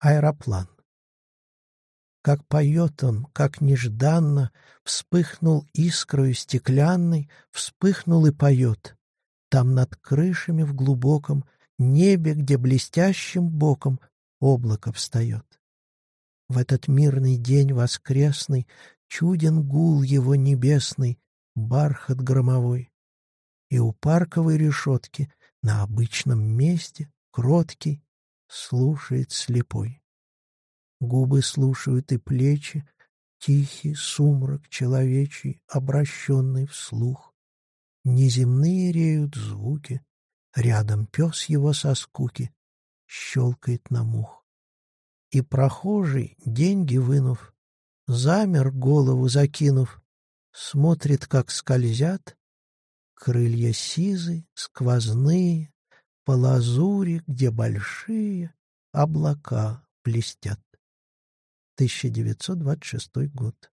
Аэроплан. Как поет он, как нежданно Вспыхнул искрою стеклянной, Вспыхнул и поет. Там над крышами в глубоком Небе, где блестящим боком Облако встает. В этот мирный день воскресный Чуден гул его небесный, Бархат громовой. И у парковой решетки На обычном месте, кроткий, Слушает слепой. Губы слушают и плечи, Тихий сумрак человечий, Обращенный вслух. Неземные реют звуки, Рядом пес его со скуки Щелкает на мух. И прохожий, деньги вынув, Замер, голову закинув, Смотрит, как скользят Крылья сизы, сквозные, По лазури, где большие Облака блестят. 1926 год.